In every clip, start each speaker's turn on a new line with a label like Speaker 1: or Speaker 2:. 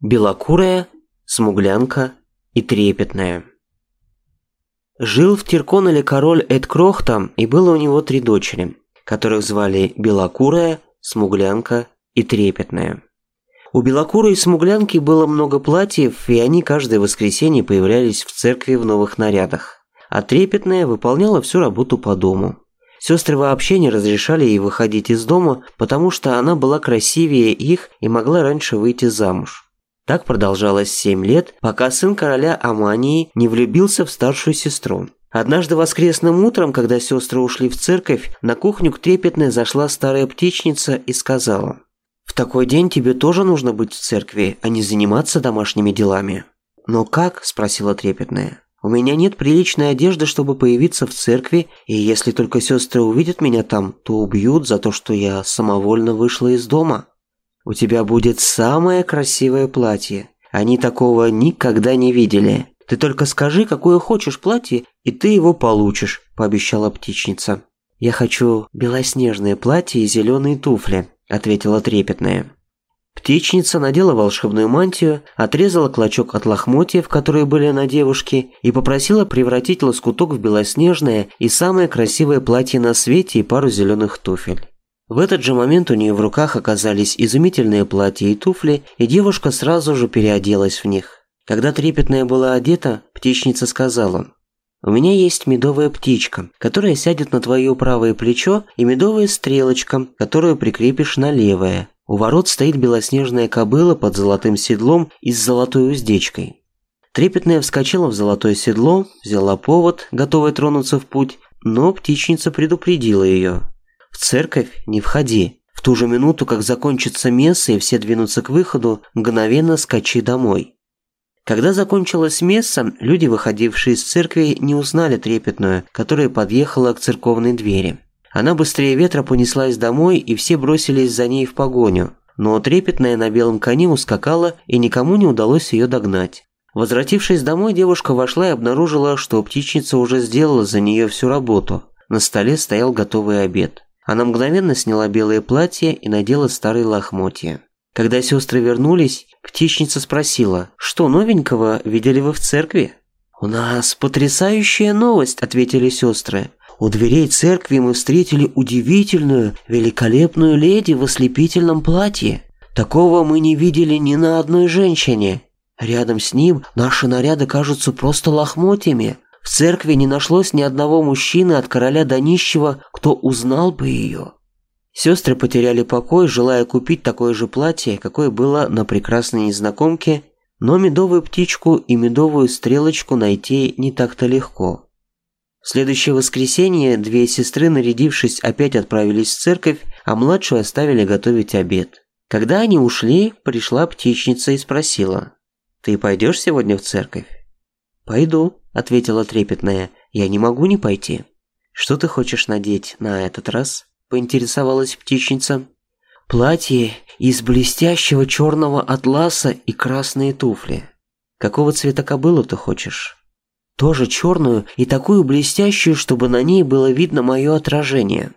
Speaker 1: белокурая, смуглянка и трепетная. Жил в Тирконале король Эдкрохта, и было у него три дочери, которых звали Белокурая, Смуглянка и Трепетная. У Белокурой и Смуглянки было много платьев, и они каждое воскресенье появлялись в церкви в новых нарядах. А Трепетная выполняла всю работу по дому. Сестры вообще не разрешали ей выходить из дома, потому что она была красивее их и могла раньше выйти замуж. Так продолжалось 7 лет, пока сын короля Амании не влюбился в старшую сестру. Однажды воскресным утром, когда сестры ушли в церковь, на кухню к трепетной зашла старая птичница и сказала, «В такой день тебе тоже нужно быть в церкви, а не заниматься домашними делами». «Но как?» – спросила трепетная. «У меня нет приличной одежды, чтобы появиться в церкви, и если только сестры увидят меня там, то убьют за то, что я самовольно вышла из дома». У тебя будет самое красивое платье. Они такого никогда не видели. Ты только скажи, какое хочешь платье, и ты его получишь», – пообещала птичница. «Я хочу белоснежное платье и зеленые туфли», – ответила трепетная. Птичница надела волшебную мантию, отрезала клочок от лохмотьев, которые были на девушке, и попросила превратить лоскуток в белоснежное и самое красивое платье на свете и пару зеленых туфель. В этот же момент у нее в руках оказались изумительные платья и туфли, и девушка сразу же переоделась в них. Когда трепетная была одета, птичница сказала «У меня есть медовая птичка, которая сядет на твое правое плечо, и медовая стрелочка, которую прикрепишь на левое. У ворот стоит белоснежная кобыла под золотым седлом и с золотой уздечкой». Трепетная вскочила в золотое седло, взяла повод, готовая тронуться в путь, но птичница предупредила ее – церковь не входи. В ту же минуту, как закончится месса и все двинутся к выходу, мгновенно скачи домой. Когда закончилась месса, люди, выходившие из церкви, не узнали трепетную, которая подъехала к церковной двери. Она быстрее ветра понеслась домой, и все бросились за ней в погоню. Но трепетная на белом коне ускакала, и никому не удалось ее догнать. Возвратившись домой, девушка вошла и обнаружила, что птичница уже сделала за нее всю работу. На столе стоял готовый обед. Она мгновенно сняла белое платье и надела старые лохмотья. Когда сестры вернулись, птичница спросила, что новенького видели вы в церкви? «У нас потрясающая новость», – ответили сестры. У дверей церкви мы встретили удивительную, великолепную леди в ослепительном платье. Такого мы не видели ни на одной женщине. Рядом с ним наши наряды кажутся просто лохмотьями, в церкви не нашлось ни одного мужчины от короля до нищего, кто узнал бы ее. Сестры потеряли покой, желая купить такое же платье, какое было на прекрасной незнакомке, но медовую птичку и медовую стрелочку найти не так-то легко. В следующее воскресенье две сестры, нарядившись, опять отправились в церковь, а младшую оставили готовить обед. Когда они ушли, пришла птичница и спросила, «Ты пойдешь сегодня в церковь?» «Пойду», ответила трепетная. Я не могу не пойти. Что ты хочешь надеть на этот раз? поинтересовалась птичница. Платье из блестящего черного атласа и красные туфли. Какого цвета кобылу ты хочешь? Тоже черную и такую блестящую, чтобы на ней было видно мое отражение.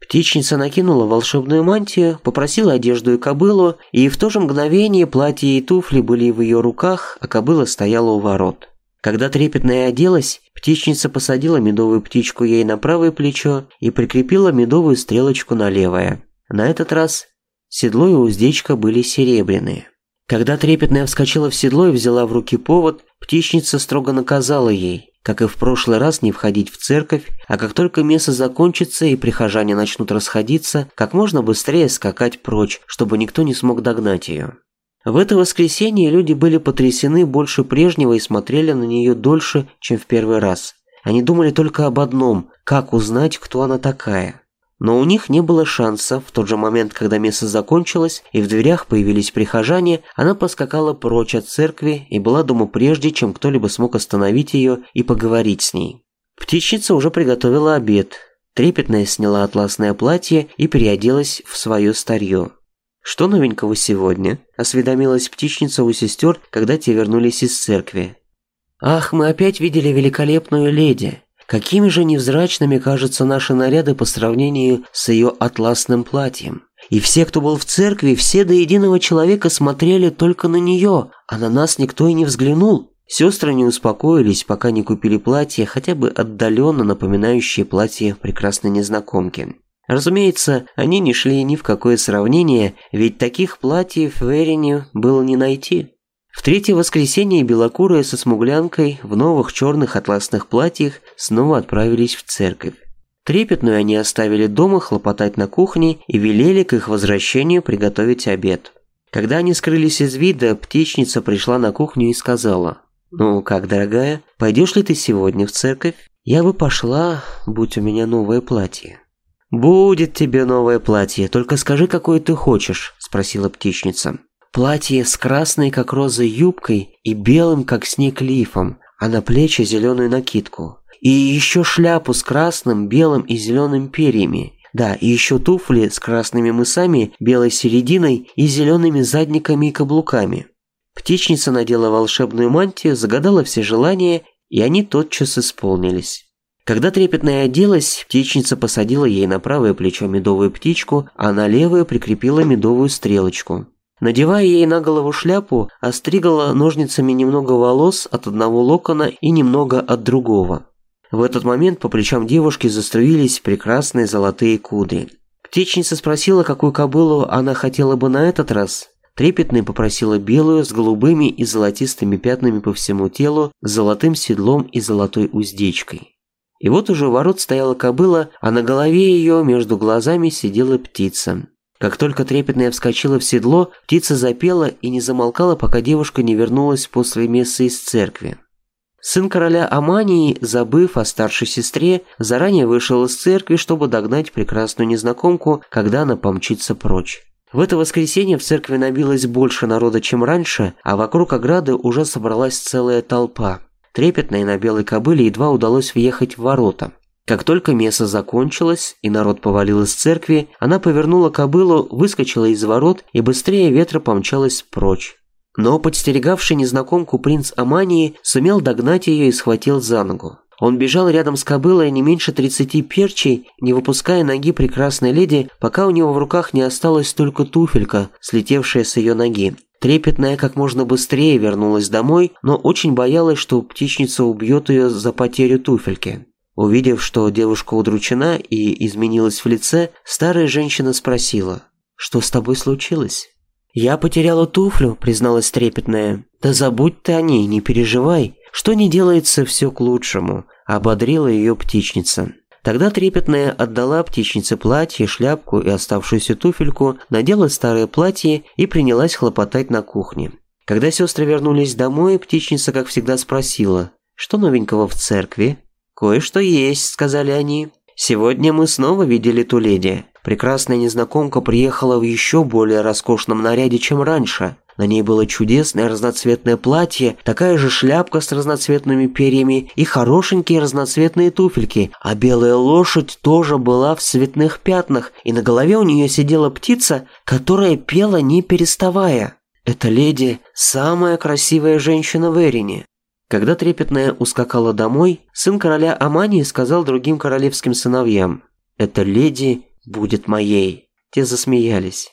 Speaker 1: Птичница накинула волшебную мантию, попросила одежду и кобылу, и в то же мгновение платье и туфли были в ее руках, а кобыла стояла у ворот. Когда трепетная оделась, птичница посадила медовую птичку ей на правое плечо и прикрепила медовую стрелочку на левое. На этот раз седло и уздечка были серебряные. Когда трепетная вскочила в седло и взяла в руки повод, птичница строго наказала ей, как и в прошлый раз, не входить в церковь, а как только место закончится и прихожане начнут расходиться, как можно быстрее скакать прочь, чтобы никто не смог догнать ее. В это воскресенье люди были потрясены больше прежнего и смотрели на нее дольше, чем в первый раз. Они думали только об одном – как узнать, кто она такая. Но у них не было шанса. В тот же момент, когда место закончилось и в дверях появились прихожане, она поскакала прочь от церкви и была дома прежде, чем кто-либо смог остановить ее и поговорить с ней. Птичница уже приготовила обед. Трепетная сняла атласное платье и переоделась в свое старье. «Что новенького сегодня?» – осведомилась птичница у сестер, когда те вернулись из церкви. «Ах, мы опять видели великолепную леди. Какими же невзрачными кажутся наши наряды по сравнению с ее атласным платьем. И все, кто был в церкви, все до единого человека смотрели только на нее, а на нас никто и не взглянул. Сестры не успокоились, пока не купили платье, хотя бы отдаленно напоминающее платье прекрасной незнакомки. Разумеется, они не шли ни в какое сравнение, ведь таких платьев в Эрине было не найти. В третье воскресенье белокурая со смуглянкой в новых черных атласных платьях снова отправились в церковь. Трепетную они оставили дома хлопотать на кухне и велели к их возвращению приготовить обед. Когда они скрылись из вида, птичница пришла на кухню и сказала, «Ну как, дорогая, пойдешь ли ты сегодня в церковь? Я бы пошла, будь у меня новое платье». «Будет тебе новое платье, только скажи, какое ты хочешь», – спросила птичница. Платье с красной, как роза, юбкой и белым, как снег, лифом, а на плечи зеленую накидку. И еще шляпу с красным, белым и зеленым перьями. Да, и еще туфли с красными мысами, белой серединой и зелеными задниками и каблуками. Птичница надела волшебную мантию, загадала все желания, и они тотчас исполнились. Когда трепетная оделась, птичница посадила ей на правое плечо медовую птичку, а на левое прикрепила медовую стрелочку. Надевая ей на голову шляпу, остригала ножницами немного волос от одного локона и немного от другого. В этот момент по плечам девушки заструились прекрасные золотые кудри. Птичница спросила, какую кобылу она хотела бы на этот раз. Трепетная попросила белую с голубыми и золотистыми пятнами по всему телу, с золотым седлом и золотой уздечкой. И вот уже у ворот стояла кобыла, а на голове ее между глазами сидела птица. Как только трепетная вскочила в седло, птица запела и не замолкала, пока девушка не вернулась после мессы из церкви. Сын короля Амании, забыв о старшей сестре, заранее вышел из церкви, чтобы догнать прекрасную незнакомку, когда она помчится прочь. В это воскресенье в церкви набилось больше народа, чем раньше, а вокруг ограды уже собралась целая толпа. Трепетной на белой кобыле едва удалось въехать в ворота. Как только месса закончилось и народ повалил из церкви, она повернула кобылу, выскочила из ворот и быстрее ветра помчалась прочь. Но подстерегавший незнакомку принц Амании сумел догнать ее и схватил за ногу. Он бежал рядом с кобылой не меньше 30 перчей, не выпуская ноги прекрасной леди, пока у него в руках не осталась только туфелька, слетевшая с ее ноги. Трепетная как можно быстрее вернулась домой, но очень боялась, что птичница убьет ее за потерю туфельки. Увидев, что девушка удручена и изменилась в лице, старая женщина спросила, «Что с тобой случилось?» «Я потеряла туфлю», — призналась трепетная. «Да забудь ты о ней, не переживай. Что не делается, все к лучшему», — ободрила ее птичница. Тогда трепетная отдала птичнице платье, шляпку и оставшуюся туфельку, надела старое платье и принялась хлопотать на кухне. Когда сестры вернулись домой, птичница, как всегда, спросила, «Что новенького в церкви?» «Кое-что есть», — сказали они. «Сегодня мы снова видели ту леди. Прекрасная незнакомка приехала в еще более роскошном наряде, чем раньше. На ней было чудесное разноцветное платье, такая же шляпка с разноцветными перьями и хорошенькие разноцветные туфельки, а белая лошадь тоже была в цветных пятнах, и на голове у нее сидела птица, которая пела не переставая. Эта леди – самая красивая женщина в Эрине. Когда трепетная ускакала домой, сын короля Амании сказал другим королевским сыновьям, «Эта леди будет моей». Те засмеялись.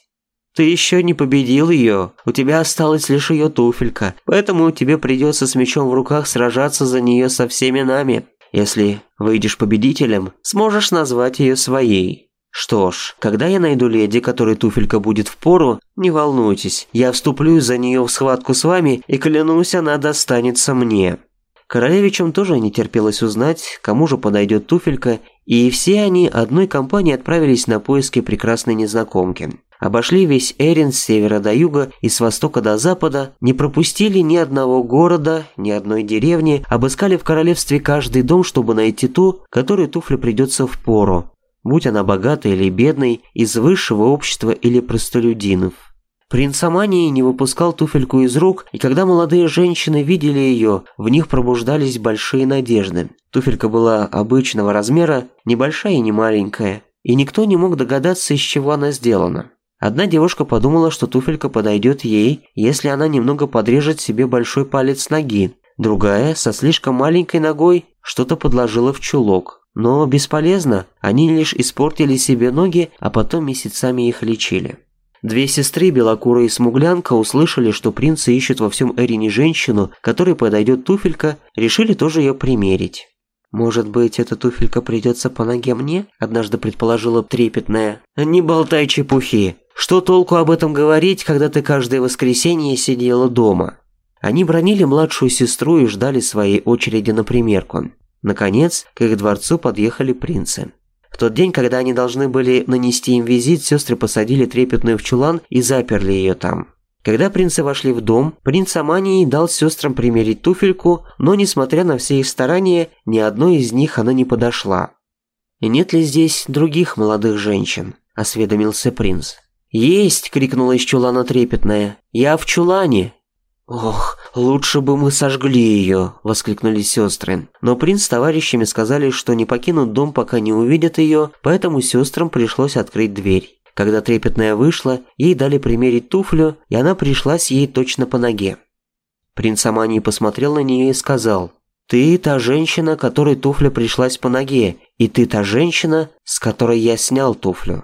Speaker 1: Ты еще не победил ее. У тебя осталась лишь ее туфелька. Поэтому тебе придется с мечом в руках сражаться за нее со всеми нами. Если выйдешь победителем, сможешь назвать ее своей. Что ж, когда я найду леди, которой туфелька будет в пору, не волнуйтесь. Я вступлю за нее в схватку с вами и клянусь, она достанется мне. Королевичам тоже не терпелось узнать, кому же подойдет туфелька, и все они одной компанией отправились на поиски прекрасной незнакомки. Обошли весь Эрин с севера до юга и с востока до запада, не пропустили ни одного города, ни одной деревни, обыскали в королевстве каждый дом, чтобы найти ту, которой туфля придется в пору, будь она богатой или бедной, из высшего общества или простолюдинов. Принц Амании не выпускал туфельку из рук, и когда молодые женщины видели ее, в них пробуждались большие надежды. Туфелька была обычного размера, небольшая и не маленькая, и никто не мог догадаться, из чего она сделана. Одна девушка подумала, что туфелька подойдет ей, если она немного подрежет себе большой палец ноги. Другая, со слишком маленькой ногой, что-то подложила в чулок. Но бесполезно, они лишь испортили себе ноги, а потом месяцами их лечили. Две сестры, Белокура и Смуглянка, услышали, что принцы ищут во всем Эрине женщину, которой подойдет туфелька, решили тоже ее примерить. «Может быть, эта туфелька придется по ноге мне?» – однажды предположила трепетная. «Не болтай чепухи!» Что толку об этом говорить, когда ты каждое воскресенье сидела дома? Они бронили младшую сестру и ждали своей очереди на примерку. Наконец, к их дворцу подъехали принцы. В тот день, когда они должны были нанести им визит, сестры посадили трепетную в чулан и заперли ее там. Когда принцы вошли в дом, принц Амании дал сестрам примерить туфельку, но, несмотря на все их старания, ни одной из них она не подошла. «Нет ли здесь других молодых женщин?» – осведомился принц. «Есть!» — крикнула из чулана трепетная. «Я в чулане!» «Ох, лучше бы мы сожгли ее!» – воскликнули сестры. Но принц с товарищами сказали, что не покинут дом, пока не увидят ее, поэтому сестрам пришлось открыть дверь. Когда трепетная вышла, ей дали примерить туфлю, и она пришлась ей точно по ноге. Принц Амани посмотрел на нее и сказал, «Ты та женщина, которой туфля пришлась по ноге, и ты та женщина, с которой я снял туфлю».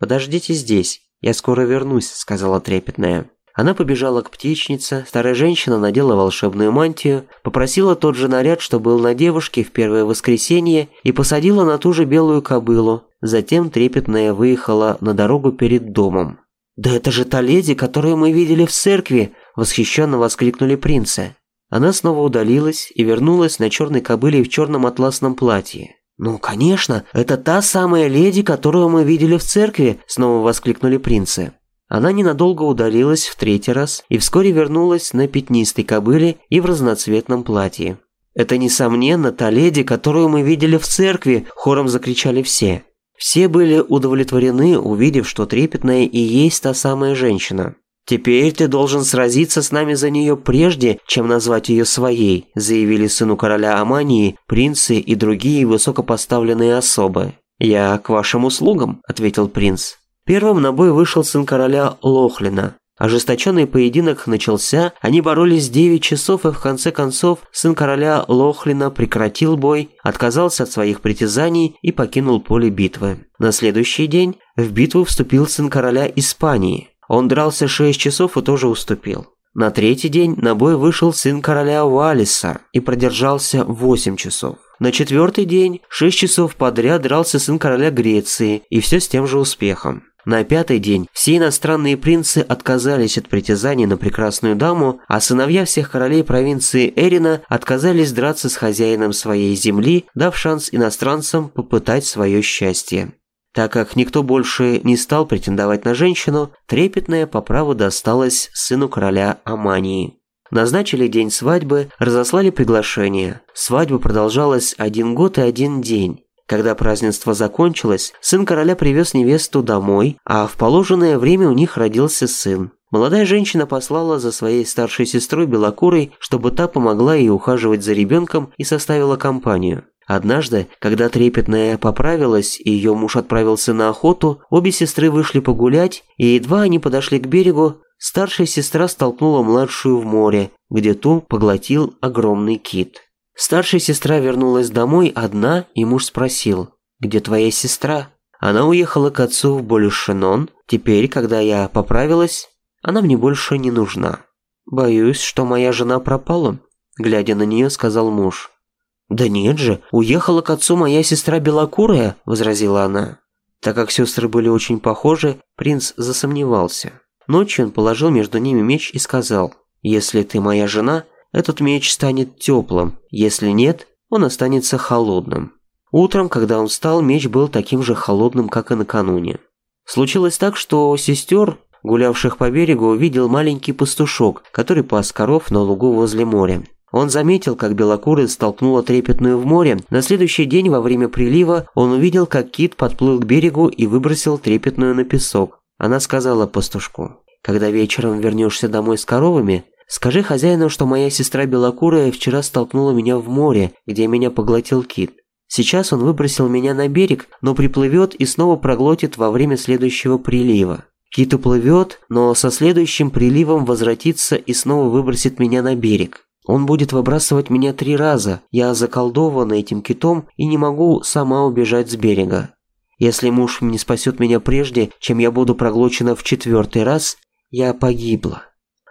Speaker 1: «Подождите здесь, я скоро вернусь», — сказала трепетная. Она побежала к птичнице, старая женщина надела волшебную мантию, попросила тот же наряд, что был на девушке в первое воскресенье, и посадила на ту же белую кобылу. Затем трепетная выехала на дорогу перед домом. «Да это же та леди, которую мы видели в церкви!» – восхищенно воскликнули принцы. Она снова удалилась и вернулась на черной кобыле в черном атласном платье. «Ну, конечно, это та самая леди, которую мы видели в церкви!» – снова воскликнули принцы. Она ненадолго удалилась в третий раз и вскоре вернулась на пятнистой кобыле и в разноцветном платье. «Это, несомненно, та леди, которую мы видели в церкви!» – хором закричали все. Все были удовлетворены, увидев, что трепетная и есть та самая женщина. «Теперь ты должен сразиться с нами за нее прежде, чем назвать ее своей», заявили сыну короля Амании, принцы и другие высокопоставленные особы. «Я к вашим услугам», – ответил принц. Первым на бой вышел сын короля Лохлина. Ожесточенный поединок начался, они боролись 9 часов, и в конце концов сын короля Лохлина прекратил бой, отказался от своих притязаний и покинул поле битвы. На следующий день в битву вступил сын короля Испании. Он дрался шесть часов и тоже уступил. На третий день на бой вышел сын короля Валиса и продержался восемь часов. На четвертый день шесть часов подряд дрался сын короля Греции и все с тем же успехом. На пятый день все иностранные принцы отказались от притязаний на прекрасную даму, а сыновья всех королей провинции Эрина отказались драться с хозяином своей земли, дав шанс иностранцам попытать свое счастье. Так как никто больше не стал претендовать на женщину, трепетная по праву досталась сыну короля Амании. Назначили день свадьбы, разослали приглашение. Свадьба продолжалась один год и один день. Когда празднество закончилось, сын короля привез невесту домой, а в положенное время у них родился сын. Молодая женщина послала за своей старшей сестрой Белокурой, чтобы та помогла ей ухаживать за ребенком и составила компанию. Однажды, когда трепетная поправилась и ее муж отправился на охоту, обе сестры вышли погулять, и едва они подошли к берегу, старшая сестра столкнула младшую в море, где ту поглотил огромный кит. Старшая сестра вернулась домой одна, и муж спросил, «Где твоя сестра?» Она уехала к отцу в Болюшенон. Теперь, когда я поправилась, она мне больше не нужна. «Боюсь, что моя жена пропала», – глядя на нее, сказал муж. «Да нет же, уехала к отцу моя сестра Белокурая», – возразила она. Так как сестры были очень похожи, принц засомневался. Ночью он положил между ними меч и сказал, «Если ты моя жена, этот меч станет теплым, если нет, он останется холодным». Утром, когда он встал, меч был таким же холодным, как и накануне. Случилось так, что сестер, гулявших по берегу, увидел маленький пастушок, который пас коров на лугу возле моря. Он заметил, как белокурец столкнула трепетную в море. На следующий день во время прилива он увидел, как кит подплыл к берегу и выбросил трепетную на песок. Она сказала пастушку, «Когда вечером вернешься домой с коровами, скажи хозяину, что моя сестра белокурая вчера столкнула меня в море, где меня поглотил кит. Сейчас он выбросил меня на берег, но приплывет и снова проглотит во время следующего прилива. Кит уплывет, но со следующим приливом возвратится и снова выбросит меня на берег. Он будет выбрасывать меня три раза. Я заколдована этим китом и не могу сама убежать с берега. Если муж не спасет меня прежде, чем я буду проглочена в четвертый раз, я погибла.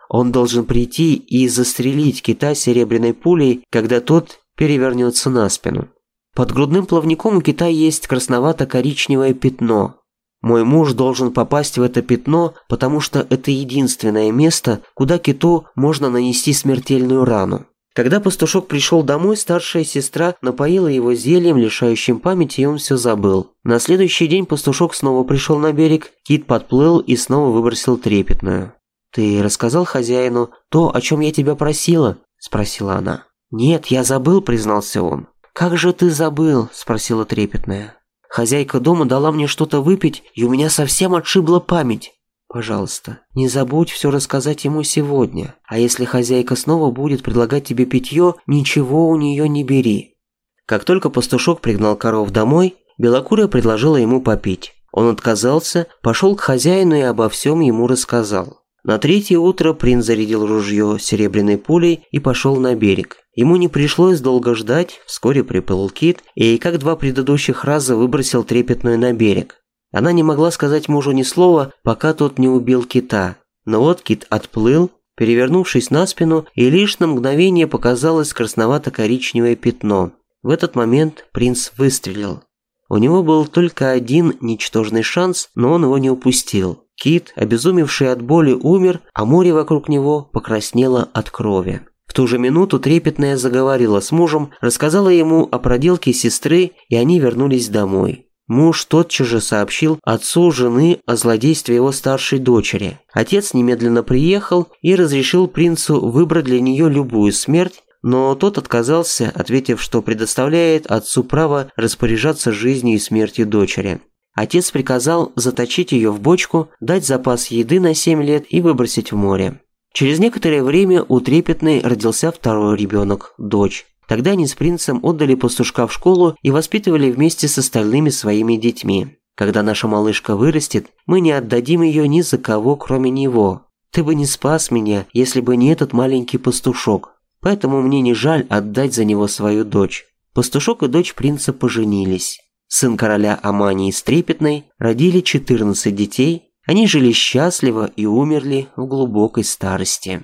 Speaker 1: Он должен прийти и застрелить кита серебряной пулей, когда тот перевернется на спину. Под грудным плавником у кита есть красновато-коричневое пятно. Мой муж должен попасть в это пятно, потому что это единственное место, куда киту можно нанести смертельную рану. Когда пастушок пришел домой, старшая сестра напоила его зельем, лишающим памяти, и он все забыл. На следующий день пастушок снова пришел на берег, кит подплыл и снова выбросил трепетную. «Ты рассказал хозяину то, о чем я тебя просила?» – спросила она. «Нет, я забыл», – признался он. «Как же ты забыл?» – спросила трепетная. Хозяйка дома дала мне что-то выпить, и у меня совсем отшибла память. Пожалуйста, не забудь все рассказать ему сегодня. А если хозяйка снова будет предлагать тебе питье, ничего у нее не бери. Как только пастушок пригнал коров домой, Белокурая предложила ему попить. Он отказался, пошел к хозяину и обо всем ему рассказал. На третье утро принц зарядил ружье серебряной пулей и пошел на берег. Ему не пришлось долго ждать, вскоре приплыл кит и, как два предыдущих раза, выбросил трепетную на берег. Она не могла сказать мужу ни слова, пока тот не убил кита. Но вот кит отплыл, перевернувшись на спину, и лишь на мгновение показалось красновато-коричневое пятно. В этот момент принц выстрелил. У него был только один ничтожный шанс, но он его не упустил. Кит, обезумевший от боли, умер, а море вокруг него покраснело от крови. В ту же минуту трепетная заговорила с мужем, рассказала ему о проделке сестры, и они вернулись домой. Муж тотчас же сообщил отцу жены о злодействе его старшей дочери. Отец немедленно приехал и разрешил принцу выбрать для нее любую смерть, но тот отказался, ответив, что предоставляет отцу право распоряжаться жизнью и смертью дочери. Отец приказал заточить ее в бочку, дать запас еды на 7 лет и выбросить в море. Через некоторое время у Трепетной родился второй ребенок – дочь. Тогда они с принцем отдали пастушка в школу и воспитывали вместе с остальными своими детьми. Когда наша малышка вырастет, мы не отдадим ее ни за кого, кроме него. Ты бы не спас меня, если бы не этот маленький пастушок. Поэтому мне не жаль отдать за него свою дочь. Пастушок и дочь принца поженились сын короля Амании Стрепетной, родили 14 детей, они жили счастливо и умерли в глубокой старости.